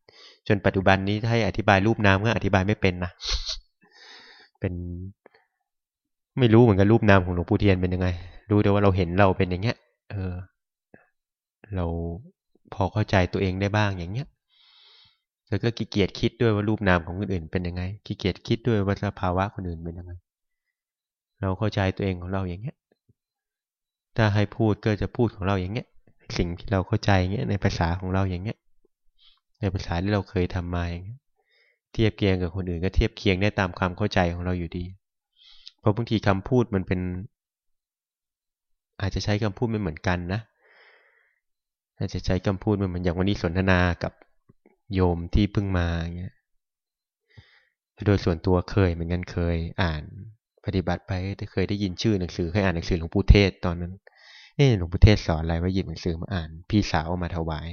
จนปัจจุบันนี้ให้อธิบายรูปนามก็อธิบายไม่เป็นนะเป็นไม่รู้เหมือนกันรูปนามของหลวงปู่เทียนเป็นยังไง รู้แต่ว่าเราเห็นเราเป็นอย่างเงี้ย เออ เราพอเข้าใจตัวเองได้บ้างอย่างเงี้ยแล้วก็ขี้เกียจคิดด้วยว่ารูปนามของคนอื่นเป็นยังไงขี้เกียจคิดด้วยว่าสภาวะคนอื่นเป็นยังไง เราเข้าใจตัวเองของเราอย่างเงี้ย ถ้าให้พูดก็จะพูดของเราอย่างเงี้ย สิ่งที่เราเข้าใจเงี้ยในภาษาของเราอย่างเงี้ย ในภาษาที่เราเคยทำมาอย่างเงี้ยเทียบเคียงกับคนอื่นก็เทียบเคียงได้ตามความเข้าใจของเราอยู่ดี เพราะบางทีคำพูดมันเป็น อาจจะใช้คำพูดไม่เหมือนกันนะ อาจจะใช้คำพูดมันเหมือนอย่างวันนี้สนทนากับโยมที่เพิ่งมาเงี้ยโดยส่วนตัวเคยเหมือนกันเคยอ่านปฏิบัติไปเคยได้ยินชื่อหนังสือเคยอ่านหนังสือหลวงปู่เทศตอนนั้น เออหลวงปู่เทศสอนอะไรว่าหยิบหนังสือมาอ่าน พี่สาวมาถวาย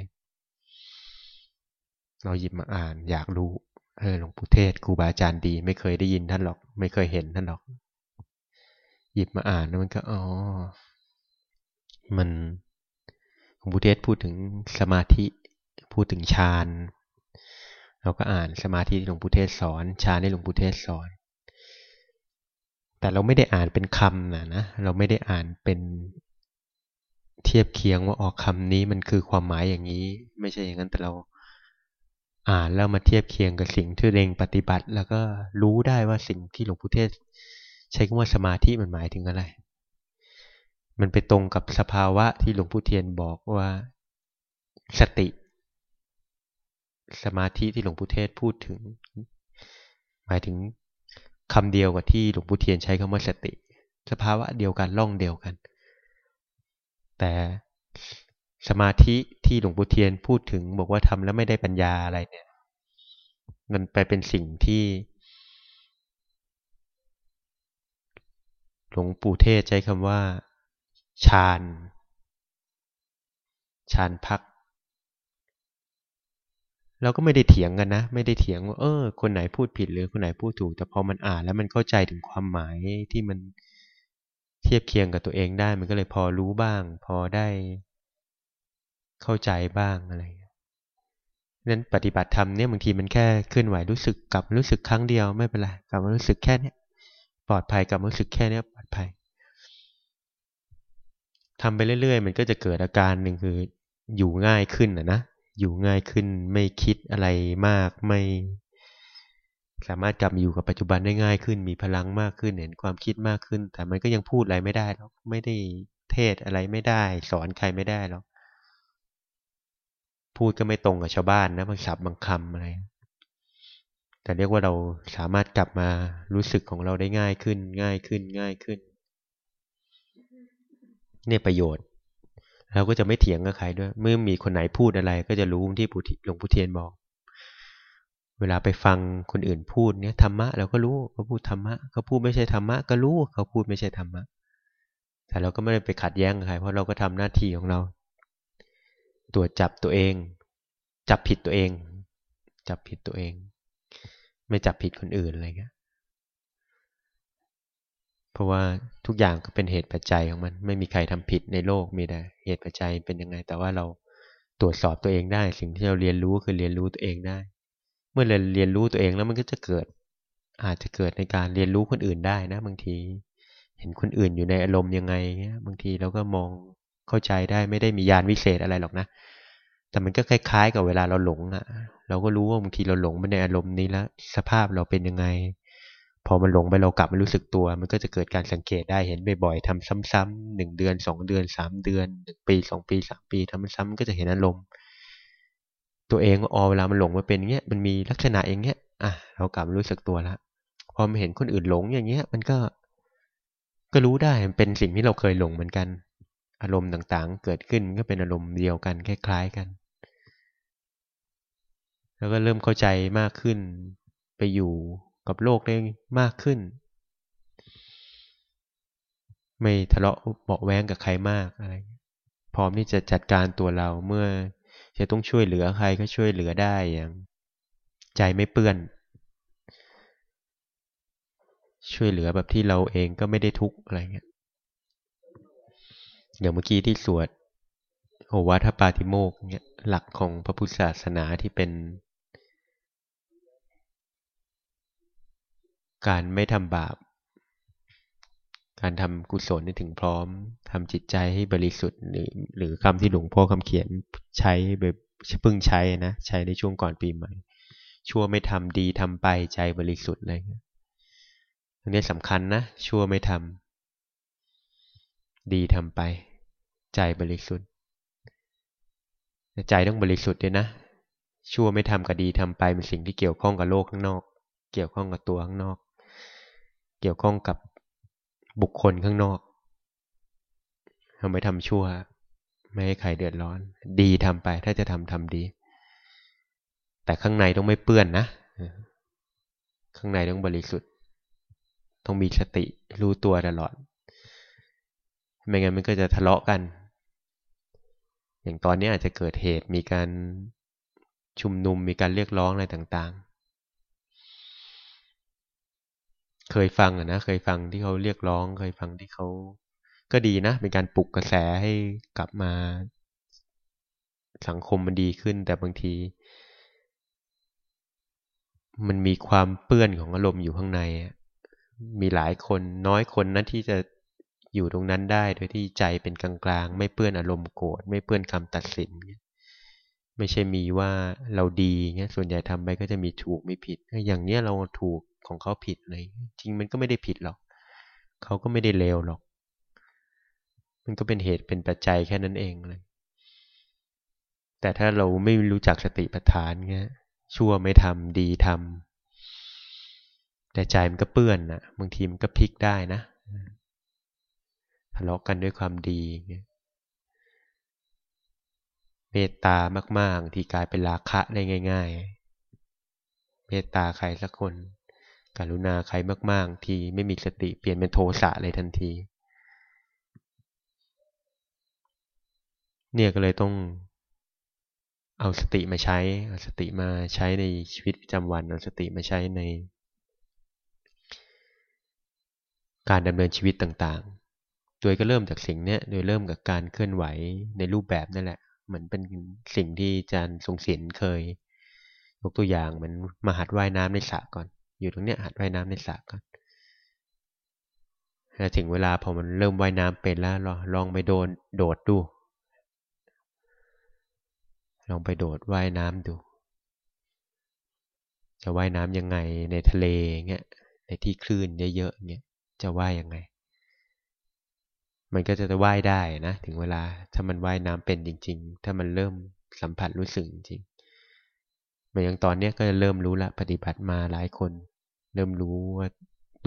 เราหยิบมาอ่าน อยากรู้ เออหลวงปู่เทศครูบาอาจารย์ดี ไม่เคยได้ยินท่านหรอก ไม่เคยเห็นท่านหรอก หยิบมาอ่านแล้วมันก็อ๋อมันหลวงปู่เทศพูดถึงสมาธิพูดถึงฌานเราก็อ่านสมาธิที่หลวงปู่เทศสอนฌานที่หลวงปู่เทศสอนแต่เราไม่ได้อ่านเป็นคำนะนะ เราไม่ได้อ่านเป็น เทียบเคียงว่าออกคำนี้มันคือความหมายอย่างนี้ ไม่ใช่อย่างนั้นแต่เราอ่านแล้วมาเทียบเคียงกับสิ่งที่เรงปฏิบัติ แล้วก็รู้ได้ว่าสิ่งที่หลวงปู่เทศ ใช้คำว่าสมาธิมันหมายถึงอะไร มันไปตรงกับสภาวะที่หลวงปู่เทียนบอกว่าสติ สมาธิที่หลวงปู่เทศพูดถึง หมายถึงคำเดียวกับที่หลวงปู่เทียนใช้คำว่าสติ สภาวะเดียวกันล่องเดียวกัน แต่สมาธิที่หลวงปู่เทียนพูดถึง บอกว่าทำแล้วไม่ได้ปัญญาอะไรเนี่ย มันไปเป็นสิ่งที่ หลวงปู่เทศใช้คำว่าฌานฌานพัก เราก็ไม่ได้เถียงกันนะ ไม่ได้เถียงว่าเออ คนไหนพูดผิดหรือคนไหนพูดถูก แต่พอมันอ่านแล้วมันเข้าใจถึงความหมายที่มัน เทียบเคียงกับตัวเองได้ มันก็เลยพอรู้บ้าง พอได้เข้าใจบ้างอะไรนั้นปฏิบัติธรรมเนี่ยบางทีมันแค่เคลื่อนไหวรู้สึกกลับรู้สึกครั้งเดียวไม่เป็นไรกลับมารู้สึกแค่นี้ปลอดภัยกลับมารู้สึกแค่นี้ปลอดภัยทำไปเรื่อยๆ มันก็จะเกิดอาการหนึ่งคืออยู่ง่ายขึ้นนะนะอยู่ง่ายขึ้นไม่คิดอะไรมากไม่ สามารถกลับมาอยู่กับปัจจุบันได้ง่ายขึ้น มีพลังมากขึ้นเห็นความคิดมากขึ้น แต่มันก็ยังพูดอะไรไม่ได้หรอกไม่ได้เทศอะไรไม่ได้ สอนใครไม่ได้หรอกพูดก็ไม่ตรงกับชาวบ้านนะบางศัพท์บางคำอะไร แต่เรียกว่าเราสามารถกลับมารู้สึกของเราได้ง่ายขึ้น ง่ายขึ้น ง่ายขึ้น เนี่ยประโยชน์ เราก็จะไม่เถียงกับใครด้วย เมื่อมีคนไหนพูดอะไร ก็จะรู้ที่หลวงปู่เทียนบอก เวลาไปฟังคนอื่นพูดเนี่ยธรรมะเราก็รู้เขาพูดธรรมะเขาพูดไม่ใช่ธรรมะก็รู้เขาพูดไม่ใช่ธรรมะ แต่เราก็ไม่ได้ไปขัดแย้งใครเพราะเราก็ทำหน้าที่ของเราตรวจจับตัวเอง จับผิดตัวเอง จับผิดตัวเอง ไม่จับผิดคนอื่นอะไรเงี้ยเพราะว่าทุกอย่างก็เป็นเหตุปัจจัยของมัน ไม่มีใครทำผิดในโลกมีแต่เหตุปัจจัยเป็นยังไง แต่ว่าเราตรวจสอบตัวเองได้ สิ่งที่เราเรียนรู้คือเรียนรู้ตัวเองได้ เมื่อเราเรียนรู้ตัวเองแล้วมันก็จะเกิด อาจจะเกิดในการเรียนรู้คนอื่นได้นะ บางที เห็นคนอื่นอยู่ในอารมณ์ยังไงเงี้ยบางทีเราก็มองเข้าใจได้ไม่ได้มียานวิเศษอะไรหรอกนะ แต่มันก็คล้าย ๆ กับเวลาเราหลงอะ่ะ เราก็รู้ว่าบางทีเราหลงไปในอารมณ์นี้แล้วสภาพเราเป็นยังไง พอมันหลงไปเรากลับมารู้สึกตัว มันก็จะเกิดการสังเกตได้เห็นบ่อยๆทำซ้ำๆหนึ่งเดือนสองเดือนสามเดือนหนึ่งปีสองปีสามปีทำซ้ำก็จะเห็นอารมณ์ ตัวเองอ๋อเวลามันหลงมาเป็นอย่างเงี้ยมันมีลักษณะอย่างเงี้ยอะเรากลับรู้สึกตัวแล้วพอมาเห็นคนอื่นหลงอย่างเงี้ย มันก็ ก็รู้ได้มันเป็นสิ่งที่เราเคยหลงเหมือนกัน อารมณ์ต่างๆ เกิดขึ้นก็เป็นอารมณ์เดียวกันคล้ายๆกัน แล้วก็เริ่มเข้าใจมากขึ้น ไปอยู่กับโลกได้มากขึ้น ไม่ทะเลาะเบาแวงกับใครมากอะไรพร้อมที่จะจัดการตัวเราเมื่อ จะต้องช่วยเหลือใครก็ช่วยเหลือได้อย่างใจไม่เปื้อน ช่วยเหลือแบบที่เราเองก็ไม่ได้ทุกข์อะไรเงี้ยอย่างเมื่อกี้ที่สวดโอวาทปาติโมกเนี่ยหลักของพระพุทธศาสนาที่เป็น การไม่ทำบาป การทำกุศลให้ถึงพร้อมทำจิตใจให้บริสุทธิ์หรือหรือคำที่หลวงพ่อคำเขียนใช้แบบเพิ่งใช้นะใช้ในช่วงก่อนปีใหม่ ชั่วไม่ทำดีทำไปใจบริสุทธิ์อะไรเงี้ยอันนี้สำคัญนะชั่วไม่ทำดีทำไป ใจบริสุทธิ์ใจต้องบริสุทธิ์ด้วยนะชั่วไม่ทำก็ดีทำไปเป็นสิ่งที่เกี่ยวข้องกับโลกข้างนอก เกี่ยวข้องกับตัวข้างนอก เกี่ยวข้องกับ บุคคลข้างนอกทำไม่ทำชั่ว ไม่ให้ใครเดือดร้อน ดีทำไป ถ้าจะทำทำดี แต่ข้างในต้องไม่เปื้อนนะ ข้างในต้องบริสุทธิ์ ต้องมีสติรู้ตัวตลอด ไม่งั้นมันก็จะทะเลาะกัน อย่างตอนนี้อาจจะเกิดเหตุมีการชุมนุมมีการเรียกร้องอะไรต่างๆ เคยฟังอะนะเคยฟังที่เขาเรียกร้อง เคยฟังที่เขาก็ดีนะ เป็นการปลุกกระแสให้กลับมา สังคมมันดีขึ้น แต่บางที มันมีความเปื้อนของอารมณ์อยู่ข้างในมีหลายคนน้อยคนนะที่จะอยู่ตรงนั้นได้โดยที่ใจเป็นกลางๆ ไม่เปื้อนอารมณ์โกรธไม่เปื้อนคำตัดสิน ไม่ใช่มีว่าเราดีเงี้ยส่วนใหญ่ทำไปก็จะมีถูกไม่ผิดอย่างเนี้ยเราถูก ของเขาผิดเลยจริงมันก็ไม่ได้ผิดหรอก เขาก็ไม่ได้เลวหรอก มันก็เป็นเหตุเป็นปัจจัยแค่นั้นเองเลยแต่ถ้าเราไม่รู้จักสติปัฏฐานเงี้ยชั่วไม่ทำดีทำแต่ใจมันก็เปื้อนนะบางทีมันก็พลิกได้นะทะเลาะกันด้วยความดีเมตตามากๆที่กลายเป็นราคะได้ง่าย ๆ เมตตาใครสักคน การุณาใครมาก ๆ ที่ไม่มีสติเปลี่ยนเป็นโทสะเลยทันที เนี่ยก็เลยต้องเอาสติมาใช้เอาสติมาใช้ในชีวิตประจำวันเอาสติมาใช้ใน การดำเนินชีวิตต่างๆ โดยก็เริ่มจากสิ่งนี้โดยเริ่มกับการเคลื่อนไหวในรูปแบบนั่นแหละเหมือนเป็นสิ่งที่อาจารย์ทรงศิลป์เคยยกตัวอย่างเหมือนมาหัดว่ายน้ำในสระก่อน อยู่ตรงเนี้ยหัดว่ายน้ำในสระก่อนแล้วถึงเวลาพอมันเริ่มว่ายน้ำเป็นแล้วลองไปโดนโดดดู ลองไปโดดว่ายน้ำดู จะว่ายน้ำยังไงในทะเลเงี้ยในที่คลื่นเยอะๆเงี้ยจะว่ายยังไง มันก็จะว่ายได้นะถึงเวลาถ้ามันว่ายน้ำเป็นจริง ๆ ถ้ามันเริ่มสัมผัสรู้สึกจริงเหมือนอย่างตอนนี้ก็จะเริ่มรู้ละปฏิบัติมาหลายคน เริ่มรู้ว่า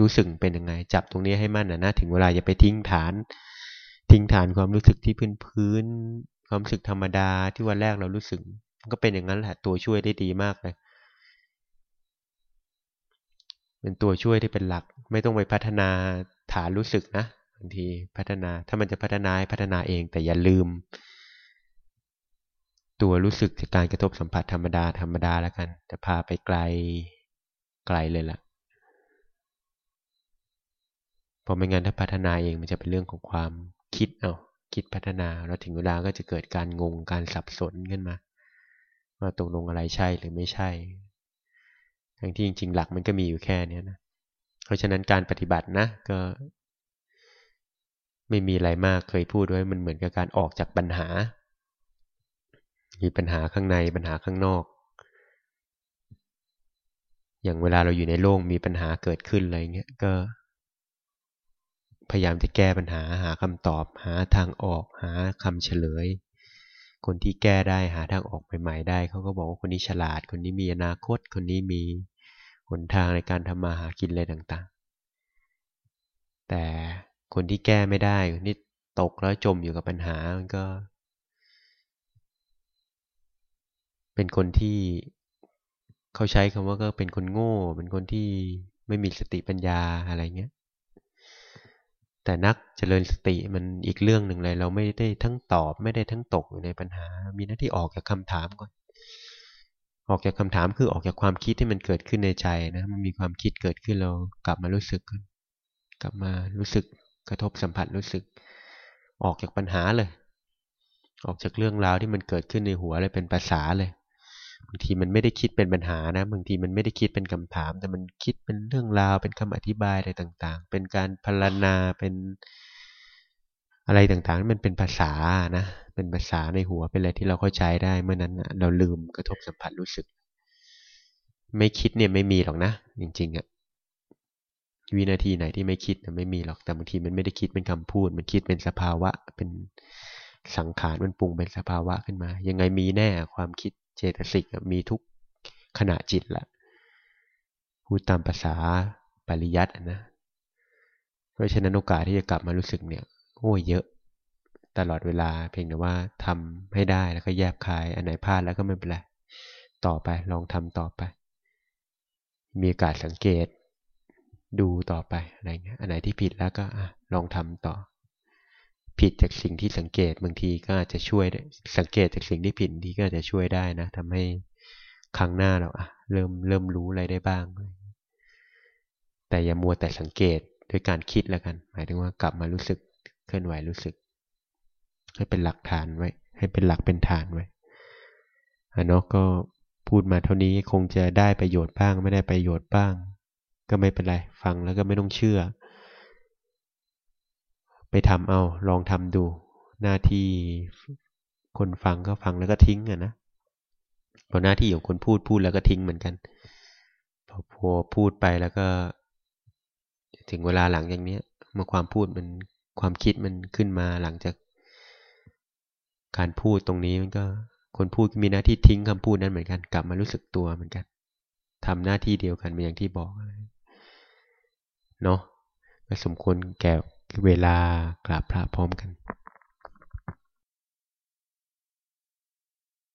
รู้สึกเป็นยังไง จับตรงนี้ให้มั่นนะถึงเวลาอย่าไปทิ้งฐาน ทิ้งฐานความรู้สึกที่พื้นพื้นความรู้สึกธรรมดาที่วันแรกเรารู้สึกก็เป็นอย่างนั้นแหละตัวช่วยได้ดีมากเลยเป็นตัวช่วยที่เป็นหลัก ไม่ต้องไปพัฒนาฐานรู้สึกนะบางทีพัฒนาถ้ามันจะพัฒนาพัฒนาเองแต่อย่าลืม ตัวรู้สึกจากการกระทบสัมผัสธรรมดาธรรมดาแล้วกัน จะพาไปไกลไกลเลยล่ะ เพราะไม่งั้นถ้าพัฒนาเองมันจะเป็นเรื่องของความคิดเอาคิดพัฒนาแล้วถึงเวลาก็จะเกิดการงงการสับสนขึ้นมา ว่าตกลงอะไรใช่หรือไม่ใช่ ทั้งที่จริงๆ หลักมันก็มีอยู่แค่นี้นะเพราะฉะนั้นการปฏิบัตินะก็ ไม่มีอะไรมากเคยพูดไว้มันเหมือนกับการออกจากปัญหา มีปัญหาข้างในปัญหาข้างนอก อย่างเวลาเราอยู่ในโลกมีปัญหาเกิดขึ้นอะไรเงี้ยก็ พยายามจะแก้ปัญหาหาคำตอบ หาทางออก หาคำเฉลย คนที่แก้ได้หาทางออกใหม่ๆได้เขาก็บอกว่าคนนี้ฉลาด คนนี้มีอนาคต คนนี้มีหนทางในการทำมาหากินอะไรต่างๆ แต่คนที่แก้ไม่ได้คนี่ตกแล้วจมอยู่กับปัญหามันก็ เป็นคนที่เขาใช้คำว่าก็เป็นคนโง่ เป็นคนที่ไม่มีสติปัญญาอะไรเงี้ย แต่นักเจริญสติมันอีกเรื่องหนึ่งเลย เราไม่ได้ทั้งตอบ ไม่ได้ทั้งตกอยู่ในปัญหา มีหน้าที่ออกจากคาถามก่อน ออกจากคำถามคือออกจากความคิดที่มันเกิดขึ้นในใจนะ มันมีความคิดเกิดขึ้นเรากลับมารู้สึก กลับมารู้สึกกระทบสัมผัสรู้สึก ออกจากปัญหาเลย ออกจากเรื่องราวที่มันเกิดขึ้นในหัวเลยเป็นภาษาเลย บางทีมันไม่ได้คิดเป็นปัญหานะ บางทีมันไม่ได้คิดเป็นคำถาม แต่มันคิดเป็นเรื่องราว เป็นคำอธิบายอะไรต่าง ๆ เป็นการพรรณนาเป็นอะไรต่างๆมันเป็นภาษานะเป็นภาษาในหัวเป็นอะไรที่เราเข้าใจได้เมื่อนั้นเราลืมกระทบสัมผัสรู้สึก ไม่คิดเนี่ยไม่มีหรอกนะ จริงๆอะวินาทีไหนที่ไม่คิดไม่มีหรอกแต่บางทีมันไม่ได้คิดเป็นคำพูด มันคิดเป็นสภาวะ เป็นสังขารมันปรุงเป็นสภาวะขึ้นมา ยังไงมีแน่ความคิด เจตสิกมีทุกขณะจิตละพูดตามภาษาปริยัตินะเพราะฉะนั้นโอกาสที่จะกลับมารู้สึกเนี่ยโอ้เยอะตลอดเวลาเพียงแต่ว่าทำให้ได้แล้วก็แยบคาย อันไหนพลาดแล้วก็ไม่เป็นไรต่อไปลองทำต่อไป มีโอกาสสังเกตดูต่อไปอะไรเงี้ยอันไหนที่ผิดแล้วก็ลองทำต่อ ผิดจากสิ่งที่สังเกตบางทีก็อาจจะช่วยสังเกตจากสิ่งที่ผิดทีก็อาจจะช่วยได้นะทำให้ครั้งหน้าเราอะเริ่มเริ่มรู้อะไรได้บ้าง แต่อย่ามัวแต่สังเกตด้วยการคิดแล้วกัน หมายถึงว่ากลับมารู้สึกเคลื่อนไหวรู้สึก ให้เป็นหลักฐานไว้ ให้เป็นหลักเป็นฐานไว้อันนก็พูดมาเท่านี้คงจะได้ประโยชน์บ้าง ไม่ได้ประโยชน์บ้าง ก็ไม่เป็นไร ฟังแล้วก็ไม่ต้องเชื่อ ไปทำเอาลองทำดูหน้าที่คนฟังก็ฟังแล้วก็ทิ้งอะนะพอหน้าที่ของคนพูดพูดแล้วก็ทิ้งเหมือนกันพอพอพูดไปแล้วก็ ถึงเวลาหลังอย่างนี้เมื่อความพูดมันความคิดมันขึ้นมาหลังจาก การพูดตรงนี้มันก็ คนพูดมีหน้าที่ทิ้งคำพูดนั้นเหมือนกัน กลับมารู้สึกตัวเหมือนกันทำหน้าที่เดียวกันเหมือนอย่างที่บอกเนาะก็สมควรแก่ เวลากราบพระพร้อมกัน